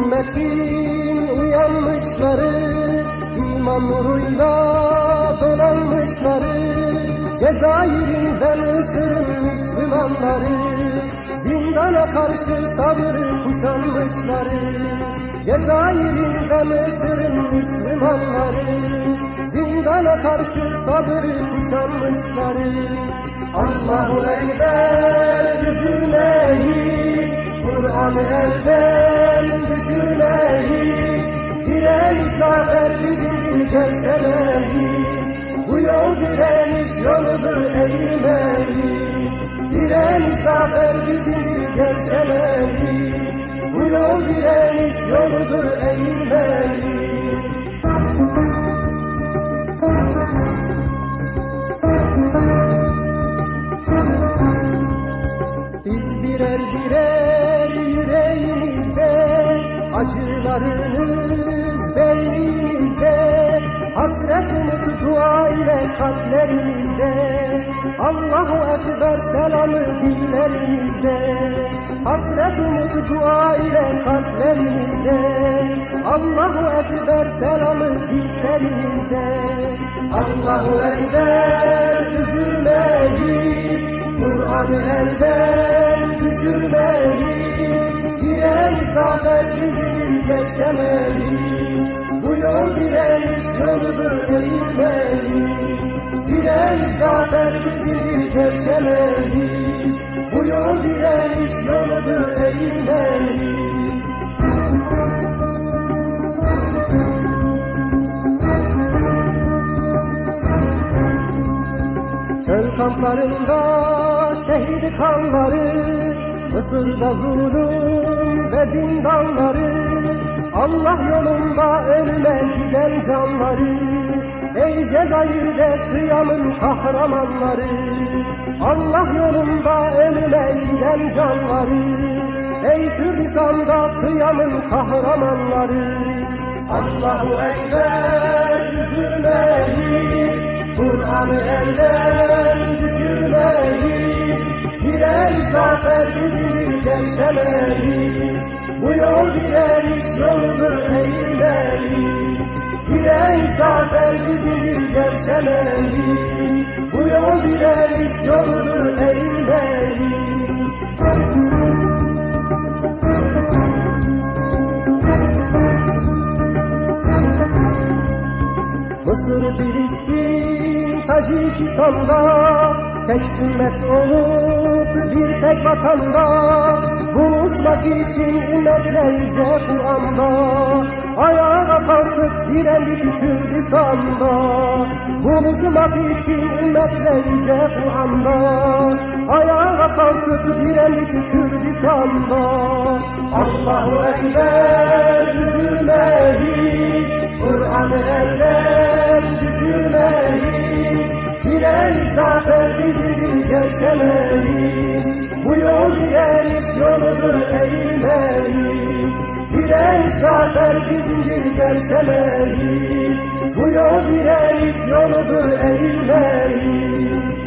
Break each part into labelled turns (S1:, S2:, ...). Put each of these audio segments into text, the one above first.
S1: ümmetin uyanmışları iman nuruyla donanmışları Cezayir'in ve Mısır'ın Müslümanları Zindana karşı sabrı kuşanmışları Cezayir'in ve Mısır'ın Müslümanları Zindana karşı sabrı kuşanmışları. Allahu Ekber üzülmeyiz Kur'an'ı elden Direniş zafer bizimdir gevşemeyiz Bu yol direniş yoludur eğilmeyiz Direniş zafer bizimdir gevşemeyiz Bu yol direniş yoludur eğilmeyiz ile kalplerimizde. Allahu Ekber selamı dillerimizde Hasret umut dua ile kalplerimizde. Allahu Ekber selamı dillerimizde Allahu Ekber üzülmeyiz. Kur'an'ı elden düşürmeyiz. Direniş zafer bizimdir gevşemeyiz Bu yol direniş yoludur eğilmeyiz Direniş zafer bizimdir gevşemeyiz Bu yol direniş yoludur eğilmeyiz Çöl kamplarında şehit kanları Mısır'da zulüm ve zindanları Allah yolunda ölüme giden canları Ey Cezayir'de kıyamın kahramanları. Allah yolunda ölüme giden canları Ey Kürdistan'da kıyamın kahramanları. Allahu Ekber üzülmeyiz Kur'an'ı elden düşürmeyiz. Direniş zafer bizimdir gevşemeyiz Bu yol direniş yoludur eğilmeyiz Direniş zafer bizimdir gevşemeyiz Bu yol direniş yoludur eğilmeyiz Mısır, Filistin, Tacikistan'da Tek ümmet olup bir tek vatanda Buluşmak için ümmetlerce Kur'an'da. Ayağa kalkıp direndik Kürdistan'da Buluşmak için ümmetlerce Kur'an'da. Ayağa kalkıp direndik Kürdistan'da Allahu Ekber gevşemeyiz Bu yol direniş yoludur eğilmeyiz Direniş zafer bizimdir gevşemeyiz Bu yol direniş yoludur eğilmeyiz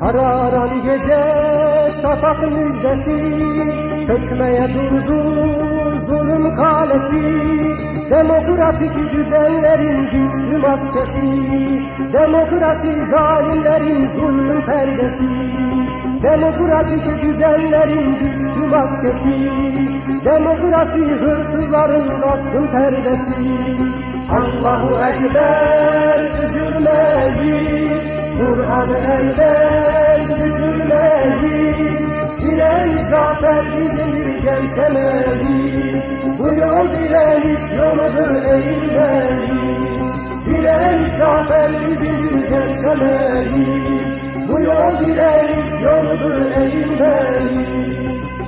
S1: Kararan gece şafak müjdesi Çökmeye durdu zulüm kalesi Demokratik düzenlerin düştü maskesi Demokrasi zalimlerin zulmün perdesi. Demokratik düzenlerin düştü maskesi Demokrasi hırsızların gaspın perdesi. Allahu Ekber üzülmeyiz Kur'an'ı elden düşürmeyiz. Direniş zafer bizimdir gevşemeyiz Yol direniş yoludur eğilmeyiz Direniş zafer bizimdir gevşemeyiz Bu yol direniş yoludur eğilmeyiz